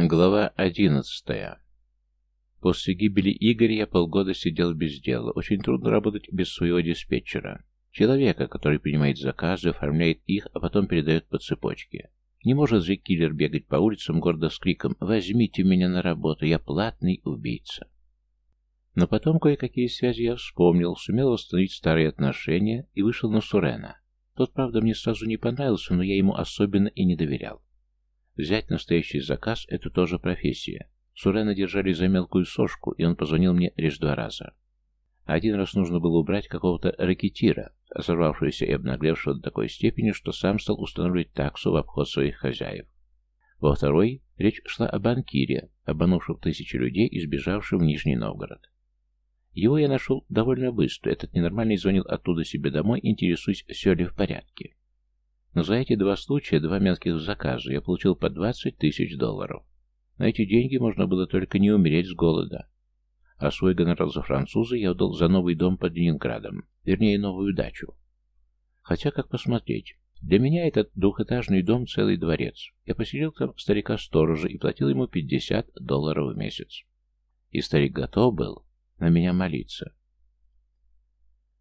Глава одиннадцатая. После гибели Игоря я полгода сидел без дела. Очень трудно работать без своего диспетчера. Человека, который принимает заказы, оформляет их, а потом передает по цепочке. Не может же киллер бегать по улицам гордо с криком «Возьмите меня на работу, я платный убийца». Но потом кое-какие связи я вспомнил, сумел восстановить старые отношения и вышел на Сурена. Тот, правда, мне сразу не понравился, но я ему особенно и не доверял. Взять настоящий заказ – это тоже профессия. Сурена держали за мелкую сошку, и он позвонил мне лишь два раза. Один раз нужно было убрать какого-то ракетира, разорвавшегося и обнаглевшего до такой степени, что сам стал устанавливать таксу в обход своих хозяев. Во второй речь шла о банкире, обманувшем тысячи людей и сбежавшем в Нижний Новгород. Его я нашел довольно быстро. Этот ненормальный звонил оттуда себе домой, интересуясь, все ли в порядке. Но за эти два случая, два мелких заказа, я получил по 20 тысяч долларов. На эти деньги можно было только не умереть с голода. А свой гонорар за француза я отдал за новый дом под Ленинградом, вернее, новую дачу. Хотя, как посмотреть, для меня этот двухэтажный дом целый дворец. Я поселил там старика-сторожа и платил ему 50 долларов в месяц. И старик готов был на меня молиться.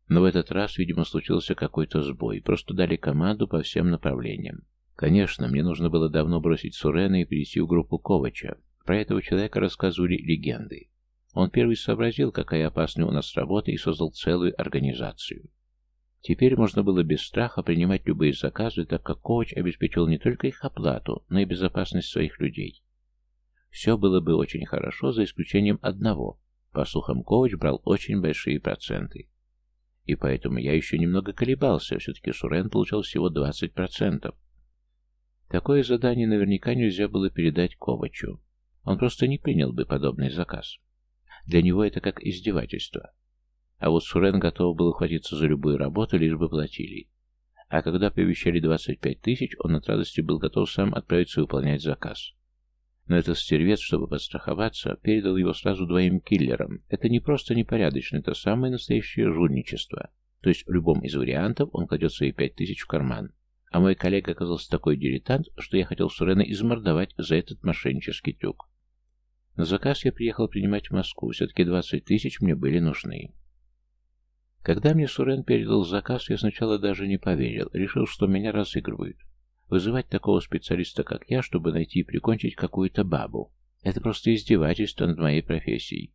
Но в этот раз, видимо, случился какой-то сбой. Просто дали команду по всем направлениям. Конечно, мне нужно было давно бросить Сурена и перейти в группу Ковача. Про этого человека рассказывали легенды. Он первый сообразил, какая опасная у нас работа, и создал целую организацию. Теперь можно было без страха принимать любые заказы, так как Ковач обеспечивал не только их оплату, но и безопасность своих людей. Все было бы очень хорошо, за исключением одного. По слухам, Ковач брал очень большие проценты. И поэтому я еще немного колебался, все-таки Сурен получал всего 20%. Такое задание наверняка нельзя было передать Ковачу. Он просто не принял бы подобный заказ. Для него это как издевательство. А вот Сурен готов был ухватиться за любую работу, лишь бы платили. А когда пообещали 25 тысяч, он от радости был готов сам отправиться выполнять заказ. Но этот стервец, чтобы подстраховаться, передал его сразу двоим киллерам. Это не просто непорядочно, это самое настоящее жульничество. То есть в любом из вариантов он кладет свои пять тысяч в карман. А мой коллега оказался такой дилетант, что я хотел Сурена измордовать за этот мошеннический трюк. На заказ я приехал принимать в Москву, все-таки 20 тысяч мне были нужны. Когда мне Сурен передал заказ, я сначала даже не поверил, решил, что меня разыгрывают. Вызывать такого специалиста, как я, чтобы найти и прикончить какую-то бабу. Это просто издевательство над моей профессией.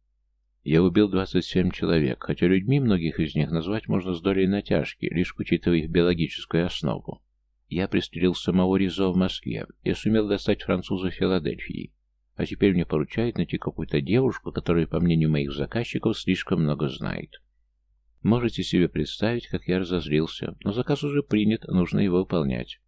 Я убил 27 человек, хотя людьми многих из них назвать можно с долей натяжки, лишь учитывая их биологическую основу. Я пристрелил самого Ризо в Москве и сумел достать француза в Филадельфии. А теперь мне поручают найти какую-то девушку, которая, по мнению моих заказчиков, слишком много знает. Можете себе представить, как я разозлился, но заказ уже принят, нужно его выполнять.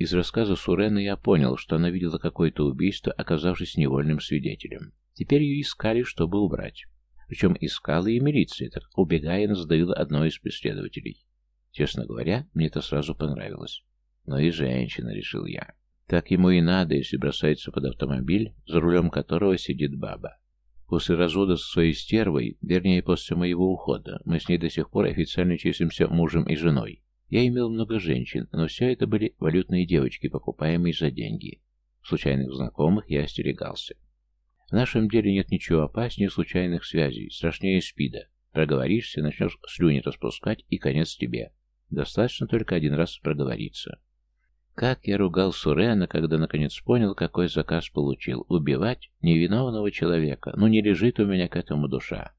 Из рассказа Сурена я понял, что она видела какое-то убийство, оказавшись невольным свидетелем. Теперь ее искали, чтобы убрать. Причем искала и милиция, так убегая, она задавила одного из преследователей. Честно говоря, мне это сразу понравилось. Но и женщина, решил я. Так ему и надо, если бросается под автомобиль, за рулем которого сидит баба. После развода со своей стервой, вернее, после моего ухода, мы с ней до сих пор официально числимся мужем и женой. Я имел много женщин, но все это были валютные девочки, покупаемые за деньги. Случайных знакомых я остерегался. В нашем деле нет ничего опаснее случайных связей, страшнее спида. Проговоришься, начнешь слюни распускать, и конец тебе. Достаточно только один раз проговориться. Как я ругал Сурена, когда наконец понял, какой заказ получил. Убивать невиновного человека. Ну не лежит у меня к этому душа.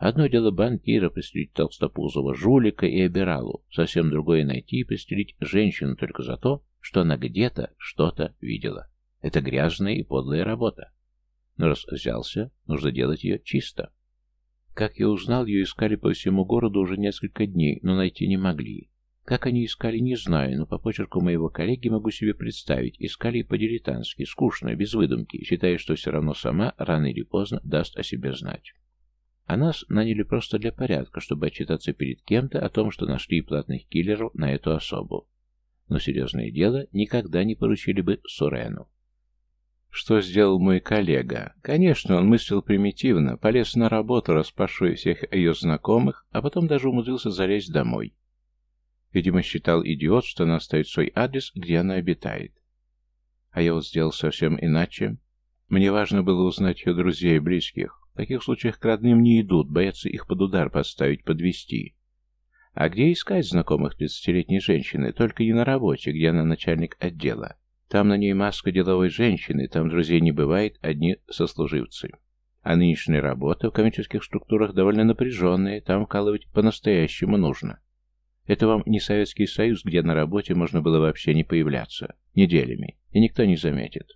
Одно дело банкира пристрелить толстопузого жулика и обиралу, совсем другое найти и пристрелить женщину только за то, что она где-то что-то видела. Это грязная и подлая работа. Но раз взялся, нужно делать ее чисто. Как я узнал, ее искали по всему городу уже несколько дней, но найти не могли. Как они искали, не знаю, но по почерку моего коллеги могу себе представить. Искали по-дилетантски, скучно, без выдумки, считая, что все равно сама рано или поздно даст о себе знать. А нас наняли просто для порядка, чтобы отчитаться перед кем-то о том, что нашли платных киллеров на эту особу. Но серьезное дело никогда не поручили бы Сурену. Что сделал мой коллега? Конечно, он мыслил примитивно, полез на работу, распашивая всех ее знакомых, а потом даже умудрился залезть домой. Видимо, считал идиот, что она оставит свой адрес, где она обитает. А я вот сделал совсем иначе. Мне важно было узнать ее друзей и близких. Таких случаях к родным не идут, боятся их под удар подставить, подвести. А где искать знакомых тридцатилетней женщины? Только не на работе, где она начальник отдела. Там на ней маска деловой женщины, там друзей не бывает, одни сослуживцы. А нынешняя работа в коммерческих структурах довольно напряженная, там вкалывать по-настоящему нужно. Это вам не Советский Союз, где на работе можно было вообще не появляться, неделями, и никто не заметит.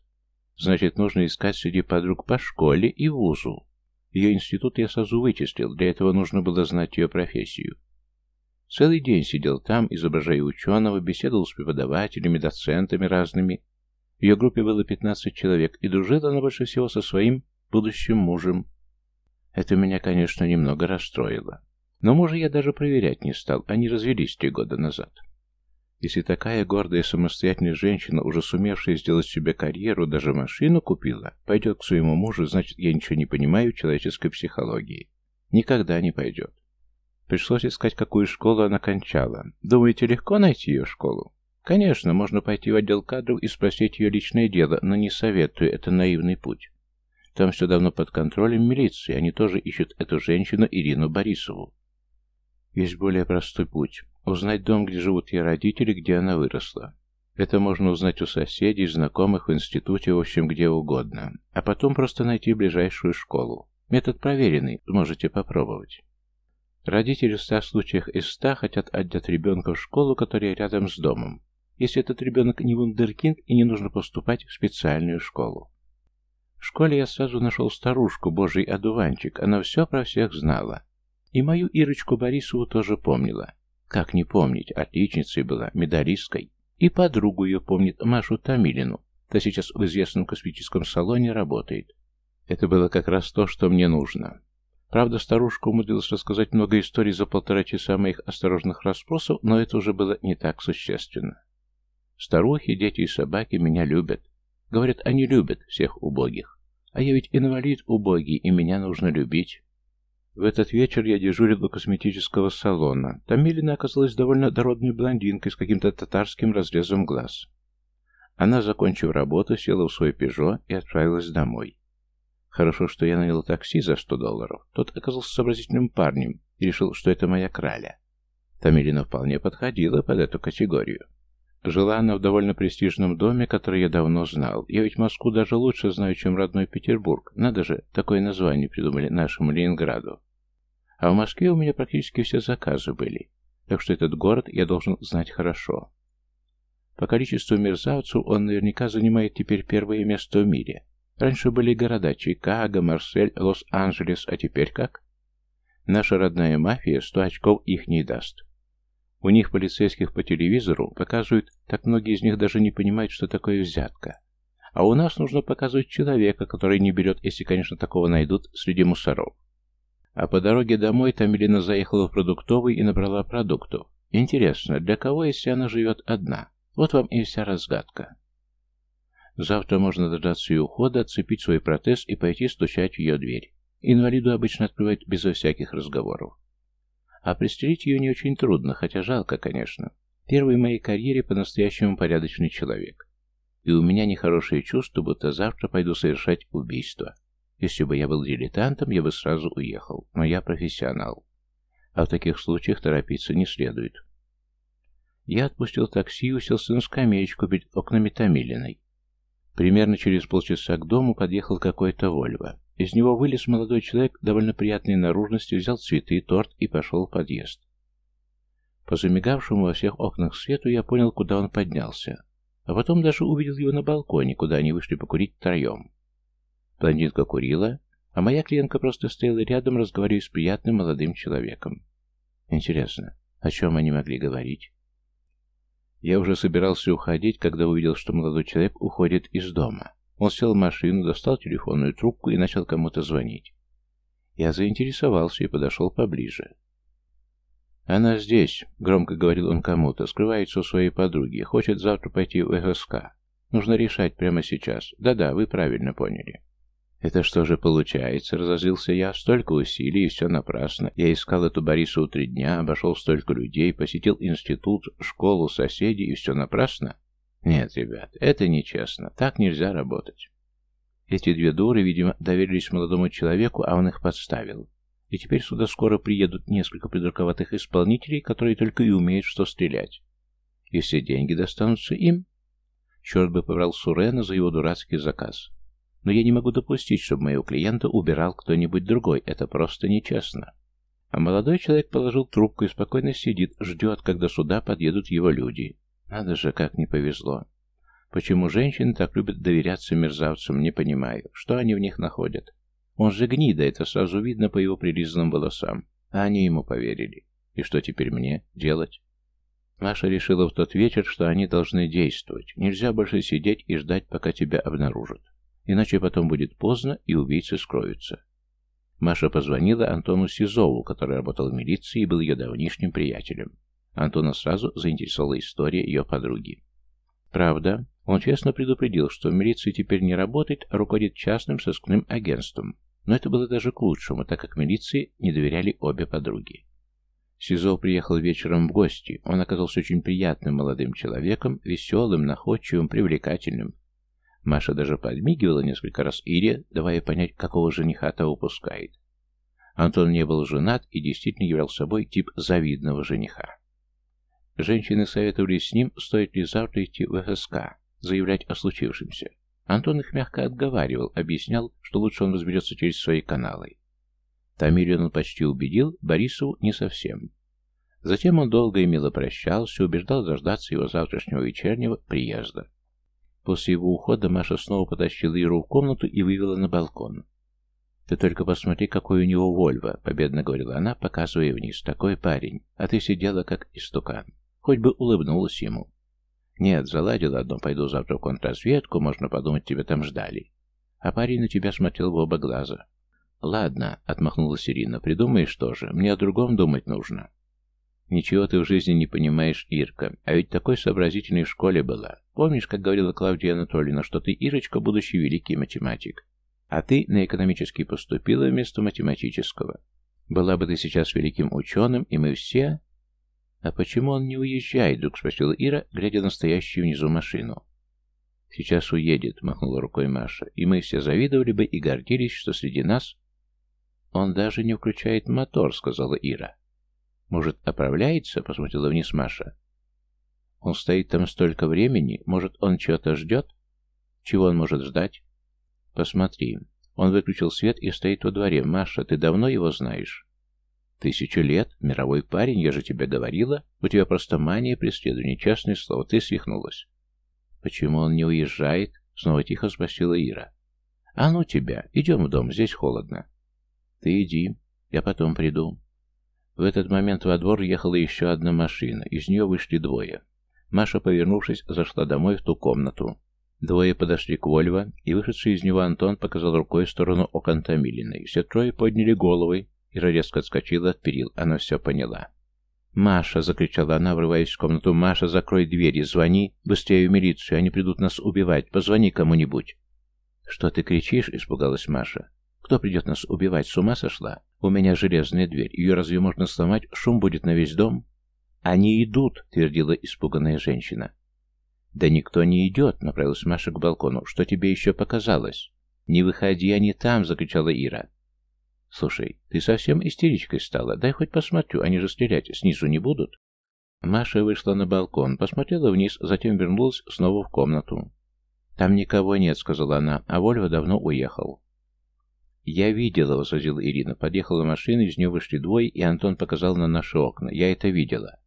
Значит, нужно искать среди подруг по школе и вузу. Ее институт я сразу вычислил, для этого нужно было знать ее профессию. Целый день сидел там, изображая ученого, беседовал с преподавателями, доцентами разными. В ее группе было 15 человек, и дружила она больше всего со своим будущим мужем. Это меня, конечно, немного расстроило. Но мужа я даже проверять не стал, они развелись три года назад. Если такая гордая самостоятельная женщина, уже сумевшая сделать себе карьеру, даже машину купила, пойдет к своему мужу, значит, я ничего не понимаю в человеческой психологии. Никогда не пойдет. Пришлось искать, какую школу она кончала. Думаете, легко найти ее школу? Конечно, можно пойти в отдел кадров и спросить ее личное дело, но не советую, это наивный путь. Там все давно под контролем милиции, они тоже ищут эту женщину Ирину Борисову. Есть более простой путь. Узнать дом, где живут ее родители, где она выросла. Это можно узнать у соседей, знакомых, в институте, в общем, где угодно. А потом просто найти ближайшую школу. Метод проверенный, можете попробовать. Родители в ста случаях из ста хотят отдать ребенка в школу, которая рядом с домом, если этот ребенок не вундеркинд и не нужно поступать в специальную школу. В школе я сразу нашел старушку, божий одуванчик, она все про всех знала. И мою Ирочку Борисову тоже помнила. Как не помнить, отличницей была, медалисткой. И подругу ее помнит, Машу Тамилину. Та сейчас в известном косметическом салоне работает. Это было как раз то, что мне нужно. Правда, старушка умудрилась рассказать много историй за полтора часа моих осторожных расспросов, но это уже было не так существенно. Старухи, дети и собаки меня любят. Говорят, они любят всех убогих. А я ведь инвалид убогий, и меня нужно любить. В этот вечер я дежурил у косметического салона. Там оказалась довольно дородной блондинкой с каким-то татарским разрезом глаз. Она, закончив работу, села в свой «Пежо» и отправилась домой. Хорошо, что я нанял такси за 100 долларов. Тот оказался сообразительным парнем и решил, что это моя краля. Тамилина вполне подходила под эту категорию. Жила она в довольно престижном доме, который я давно знал. Я ведь Москву даже лучше знаю, чем родной Петербург. Надо же, такое название придумали нашему Ленинграду. А в Москве у меня практически все заказы были. Так что этот город я должен знать хорошо. По количеству мерзавцев он наверняка занимает теперь первое место в мире. Раньше были города Чикаго, Марсель, Лос-Анджелес, а теперь как? Наша родная мафия сто очков их не даст. У них полицейских по телевизору показывают, так многие из них даже не понимают, что такое взятка. А у нас нужно показывать человека, который не берет, если, конечно, такого найдут среди мусоров. А по дороге домой Тамилина заехала в продуктовый и набрала продуктов. Интересно, для кого, если она живет одна? Вот вам и вся разгадка. Завтра можно дождаться ее ухода, отцепить свой протез и пойти стучать в ее дверь. Инвалиду обычно открывают безо всяких разговоров. А пристрелить ее не очень трудно, хотя жалко, конечно. Первый в моей карьере по-настоящему порядочный человек. И у меня нехорошее чувство, будто завтра пойду совершать убийство. Если бы я был дилетантом, я бы сразу уехал, но я профессионал. А в таких случаях торопиться не следует. Я отпустил такси и уселся на скамеечку перед окнами Томилиной. Примерно через полчаса к дому подъехал какой-то Вольво. Из него вылез молодой человек довольно приятной наружности, взял цветы, торт и пошел в подъезд. По замигавшему во всех окнах свету я понял, куда он поднялся. А потом даже увидел его на балконе, куда они вышли покурить втроем. Блондинка курила, а моя клиентка просто стояла рядом, разговаривая с приятным молодым человеком. Интересно, о чем они могли говорить? Я уже собирался уходить, когда увидел, что молодой человек уходит из дома. Он сел в машину, достал телефонную трубку и начал кому-то звонить. Я заинтересовался и подошел поближе. «Она здесь», — громко говорил он кому-то, — скрывается у своей подруги, хочет завтра пойти в ЭГСК. Нужно решать прямо сейчас. Да-да, вы правильно поняли. «Это что же получается?» — разозлился я. «Столько усилий, и все напрасно. Я искал эту Борисову три дня, обошел столько людей, посетил институт, школу, соседей, и все напрасно?» «Нет, ребят, это нечестно. Так нельзя работать». Эти две дуры, видимо, доверились молодому человеку, а он их подставил. И теперь сюда скоро приедут несколько придурковатых исполнителей, которые только и умеют что стрелять. И все деньги достанутся им. Черт бы побрал Сурена за его дурацкий заказ. Но я не могу допустить, чтобы моего клиента убирал кто-нибудь другой. Это просто нечестно. А молодой человек положил трубку и спокойно сидит, ждет, когда сюда подъедут его люди. Надо же, как не повезло. Почему женщины так любят доверяться мерзавцам, не понимаю. Что они в них находят? Он же гнида, это сразу видно по его прилизанным волосам. А они ему поверили. И что теперь мне делать? Маша решила в тот вечер, что они должны действовать. Нельзя больше сидеть и ждать, пока тебя обнаружат. Иначе потом будет поздно, и убийцы скроются. Маша позвонила Антону Сизову, который работал в милиции и был ее давнишним приятелем. Антона сразу заинтересовала история ее подруги. Правда, он честно предупредил, что в милиции теперь не работает, а руководит частным сыскным агентством. Но это было даже к лучшему, так как милиции не доверяли обе подруги. Сизов приехал вечером в гости. Он оказался очень приятным молодым человеком, веселым, находчивым, привлекательным. Маша даже подмигивала несколько раз Ире, давая понять, какого жениха та упускает. Антон не был женат и действительно являл собой тип завидного жениха. Женщины советовались с ним, стоит ли завтра идти в ФСК, заявлять о случившемся. Антон их мягко отговаривал, объяснял, что лучше он разберется через свои каналы. Тамилию он почти убедил, Борисову не совсем. Затем он долго и мило прощался, убеждал дождаться его завтрашнего вечернего приезда. После его ухода Маша снова потащила Иру в комнату и вывела на балкон. «Ты только посмотри, какой у него Вольво», — победно говорила она, показывая вниз. «Такой парень, а ты сидела как истукан. Хоть бы улыбнулась ему». «Нет, заладила одно, пойду завтра в контрразведку, можно подумать, тебя там ждали». А парень на тебя смотрел в оба глаза. «Ладно», — отмахнулась Ирина, — «придумаешь тоже, мне о другом думать нужно». «Ничего ты в жизни не понимаешь, Ирка, а ведь такой сообразительной в школе была. Помнишь, как говорила Клавдия Анатольевна, что ты, Ирочка, будущий великий математик? А ты на экономический поступила вместо математического. Была бы ты сейчас великим ученым, и мы все...» «А почему он не уезжает?» — вдруг спросила Ира, глядя на стоящую внизу машину. «Сейчас уедет», — махнула рукой Маша, — «и мы все завидовали бы и гордились, что среди нас...» «Он даже не включает мотор», — сказала Ира. «Может, оправляется?» — посмотрела вниз Маша. «Он стоит там столько времени. Может, он чего-то ждет?» «Чего он может ждать?» «Посмотри. Он выключил свет и стоит во дворе. Маша, ты давно его знаешь?» Тысячу лет? Мировой парень, я же тебе говорила. У тебя просто мания преследования, честное слово, ты свихнулась. Почему он не уезжает? Снова тихо спросила Ира. А ну тебя, идем в дом, здесь холодно. Ты иди, я потом приду. В этот момент во двор ехала еще одна машина, из нее вышли двое. Маша, повернувшись, зашла домой в ту комнату. Двое подошли к Вольво, и вышедший из него Антон показал рукой в сторону окон Томилиной. Все трое подняли головы, Ира резко отскочила от перил. Она все поняла. «Маша!» — закричала она, врываясь в комнату. «Маша, закрой двери, звони! Быстрее в милицию, они придут нас убивать! Позвони кому-нибудь!» «Что ты кричишь?» — испугалась Маша. «Кто придет нас убивать? С ума сошла? У меня железная дверь. Ее разве можно сломать? Шум будет на весь дом?» «Они идут!» — твердила испуганная женщина. «Да никто не идет!» — направилась Маша к балкону. «Что тебе еще показалось?» «Не выходи, они там!» — закричала Ира. «Слушай, ты совсем истеричкой стала. Дай хоть посмотрю, они же стрелять снизу не будут». Маша вышла на балкон, посмотрела вниз, затем вернулась снова в комнату. «Там никого нет», — сказала она, — «а Вольва давно уехал». «Я видела», — возразила Ирина. Подъехала машина, из нее вышли двое, и Антон показал на наши окна. «Я это видела».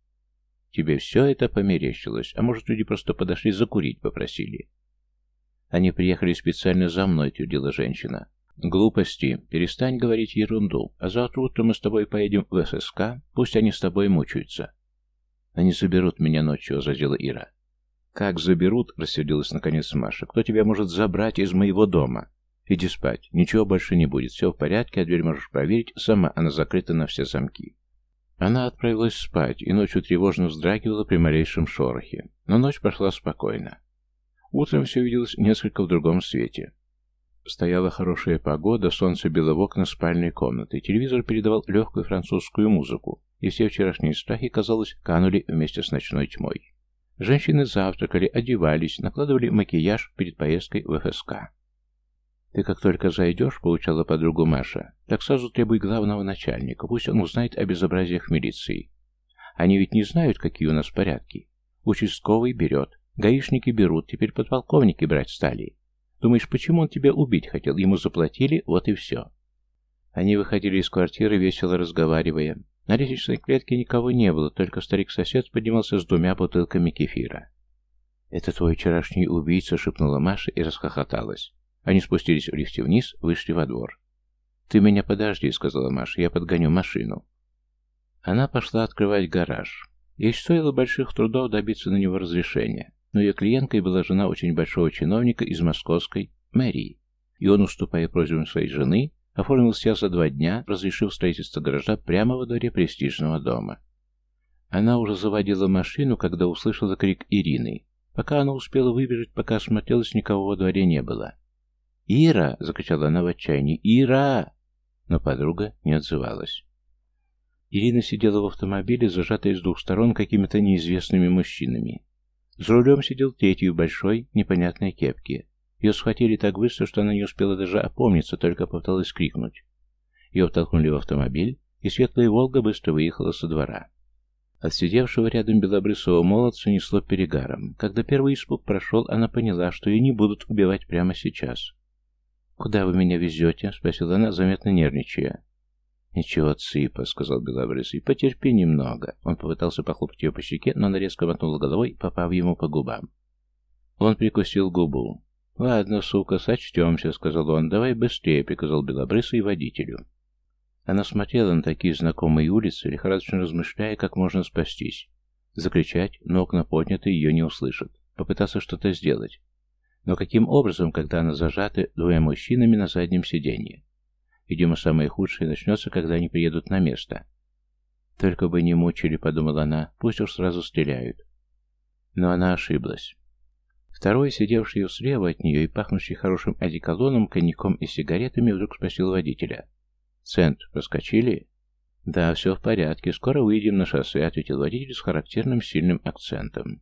«Тебе все это померещилось? А может, люди просто подошли закурить попросили?» «Они приехали специально за мной», — твердила женщина. «Глупости. Перестань говорить ерунду. А завтра утром мы с тобой поедем в ССК. Пусть они с тобой мучаются». «Они заберут меня ночью», — возразила Ира. «Как заберут?» — рассердилась наконец Маша. «Кто тебя может забрать из моего дома?» «Иди спать. Ничего больше не будет. Все в порядке, а дверь можешь проверить. Сама она закрыта на все замки». Она отправилась спать и ночью тревожно вздрагивала при малейшем шорохе. Но ночь прошла спокойно. Утром все виделось несколько в другом свете. Стояла хорошая погода, солнце било в окна спальной комнаты, телевизор передавал легкую французскую музыку, и все вчерашние страхи, казалось, канули вместе с ночной тьмой. Женщины завтракали, одевались, накладывали макияж перед поездкой в ФСК. «Ты как только зайдешь, — поучала подругу Маша, — так сразу требуй главного начальника, пусть он узнает о безобразиях милиции. Они ведь не знают, какие у нас порядки. Участковый берет, гаишники берут, теперь подполковники брать стали. Думаешь, почему он тебя убить хотел? Ему заплатили, вот и все». Они выходили из квартиры, весело разговаривая. На лестничной клетке никого не было, только старик-сосед поднимался с двумя бутылками кефира. «Это твой вчерашний убийца», — шепнула Маша и расхохоталась. Они спустились в лифте вниз, вышли во двор. «Ты меня подожди», — сказала Маша, — «я подгоню машину». Она пошла открывать гараж. Ей стоило больших трудов добиться на него разрешения, но ее клиенткой была жена очень большого чиновника из московской мэрии, и он, уступая просьбам своей жены, оформил себя за два дня, разрешив строительство гаража прямо во дворе престижного дома. Она уже заводила машину, когда услышала крик Ирины. Пока она успела выбежать, пока осмотрелась, никого во дворе не было. «Ира!» — закричала она в отчаянии. «Ира!» Но подруга не отзывалась. Ирина сидела в автомобиле, зажатая с двух сторон какими-то неизвестными мужчинами. За рулем сидел третий в большой, непонятной кепке. Ее схватили так быстро, что она не успела даже опомниться, только попыталась крикнуть. Ее втолкнули в автомобиль, и светлая «Волга» быстро выехала со двора. От сидевшего рядом белобрысого молодца несло перегаром. Когда первый испуг прошел, она поняла, что ее не будут убивать прямо сейчас. «Куда вы меня везете?» — спросила она, заметно нервничая. «Ничего, цыпа», — сказал Белобрысый, — «потерпи немного». Он попытался похлопать ее по щеке, но она резко мотнула головой, попав ему по губам. Он прикусил губу. «Ладно, сука, сочтемся», — сказал он. «Давай быстрее», — приказал Белобрысый водителю. Она смотрела на такие знакомые улицы, лихорадочно размышляя, как можно спастись. Закричать, но окна подняты, ее не услышат. Попытаться что-то сделать. Но каким образом, когда она зажата двумя мужчинами на заднем сиденье? Видимо, самое худшее начнется, когда они приедут на место. Только бы не мучили, подумала она, пусть уж сразу стреляют. Но она ошиблась. Второй, сидевший слева от нее и пахнущий хорошим одеколоном, коньяком и сигаретами, вдруг спросил водителя. «Цент проскочили?» «Да, все в порядке. Скоро выйдем на шоссе», — ответил водитель с характерным сильным акцентом.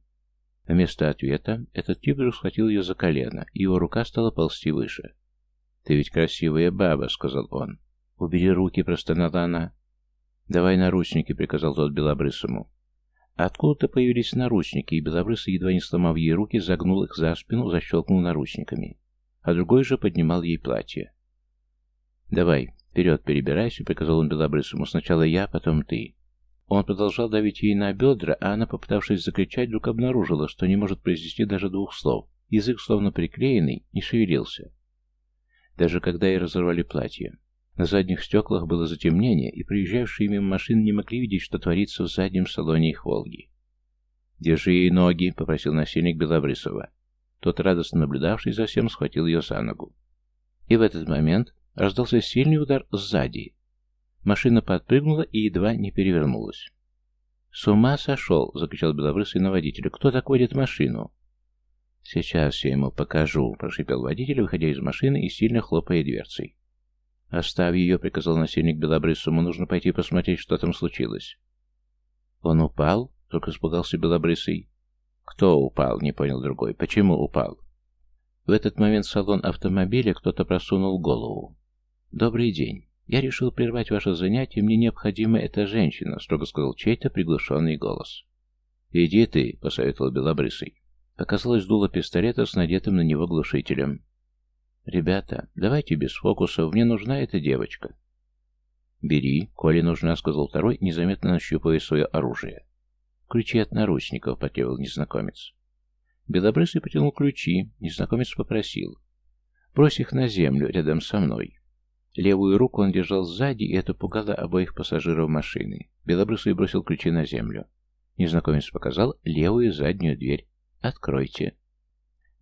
Вместо ответа этот тип вдруг схватил ее за колено, и его рука стала ползти выше. «Ты ведь красивая баба», — сказал он. «Убери руки», — простонала она. «Давай наручники», — приказал тот Белобрысому. Откуда-то появились наручники, и Белобрысый, едва не сломав ей руки, загнул их за спину, защелкнул наручниками. А другой же поднимал ей платье. «Давай, вперед перебирайся», — приказал он Белобрысому. «Сначала я, потом ты». Он продолжал давить ей на бедра, а она, попытавшись закричать, вдруг обнаружила, что не может произнести даже двух слов. Язык, словно приклеенный, не шевелился. Даже когда ей разорвали платье. На задних стеклах было затемнение, и проезжавшие мимо машины не могли видеть, что творится в заднем салоне их «Волги». «Держи ей ноги», — попросил насильник Белобрысова. Тот, радостно наблюдавший за всем, схватил ее за ногу. И в этот момент раздался сильный удар сзади, Машина подпрыгнула и едва не перевернулась. «С ума сошел!» — закричал белобрысый на водителя. «Кто так водит машину?» «Сейчас я ему покажу», — прошипел водитель, выходя из машины и сильно хлопая дверцей. «Оставь ее», — приказал насильник белобрысому. «Нужно пойти посмотреть, что там случилось». «Он упал?» — только испугался белобрысый. «Кто упал?» — не понял другой. «Почему упал?» В этот момент в салон автомобиля кто-то просунул голову. «Добрый день. «Я решил прервать ваше занятие, мне необходима эта женщина», — строго сказал чей-то приглушенный голос. «Иди ты», — посоветовал Белобрысый. Показалось дуло пистолета с надетым на него глушителем. «Ребята, давайте без фокусов, мне нужна эта девочка». «Бери, коли нужна», — сказал второй, незаметно нащупывая свое оружие. «Ключи от наручников», — потребовал незнакомец. Белобрысый потянул ключи, незнакомец попросил. «Брось их на землю, рядом со мной». Левую руку он держал сзади, и это пугало обоих пассажиров машины. Белобрысый бросил ключи на землю. Незнакомец показал левую заднюю дверь. «Откройте».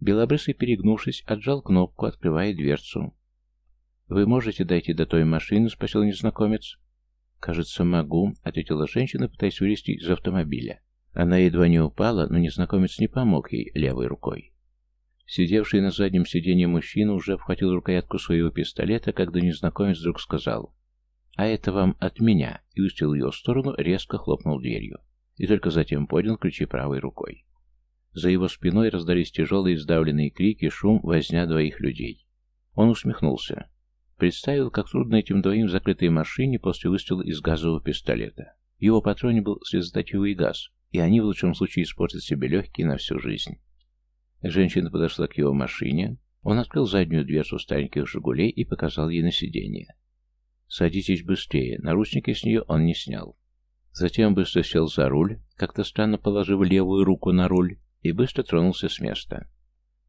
Белобрысый, перегнувшись, отжал кнопку, открывая дверцу. «Вы можете дойти до той машины?» — спросил незнакомец. «Кажется, могу», — ответила женщина, пытаясь вылезти из автомобиля. Она едва не упала, но незнакомец не помог ей левой рукой. Сидевший на заднем сиденье мужчина уже обхватил рукоятку своего пистолета, когда незнакомец вдруг сказал «А это вам от меня» и устил ее в сторону, резко хлопнул дверью. И только затем поднял ключи правой рукой. За его спиной раздались тяжелые сдавленные крики, шум, возня двоих людей. Он усмехнулся. Представил, как трудно этим двоим в закрытой машине после выстрела из газового пистолета. В его патроне был слезоточивый газ, и они в лучшем случае испортят себе легкие на всю жизнь. Женщина подошла к его машине, он открыл заднюю дверцу стареньких «Жигулей» и показал ей на сиденье. «Садитесь быстрее», наручники с нее он не снял. Затем быстро сел за руль, как-то странно положив левую руку на руль, и быстро тронулся с места.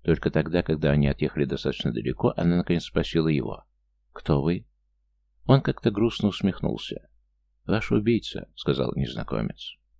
Только тогда, когда они отъехали достаточно далеко, она наконец спросила его. «Кто вы?» Он как-то грустно усмехнулся. «Ваш убийца», — сказал незнакомец.